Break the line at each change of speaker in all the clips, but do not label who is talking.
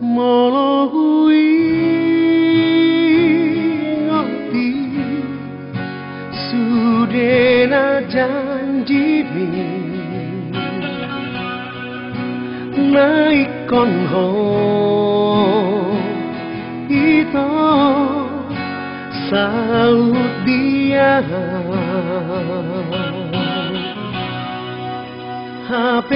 Molohui ngoti Sudena janjiri Naik kon ho Ito Saud dia HP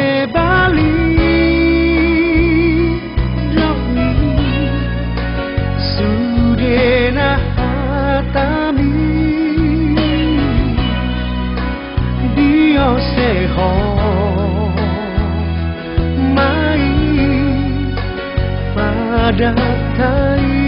mãi và đã thấy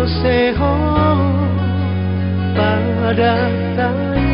Oseho pada tanah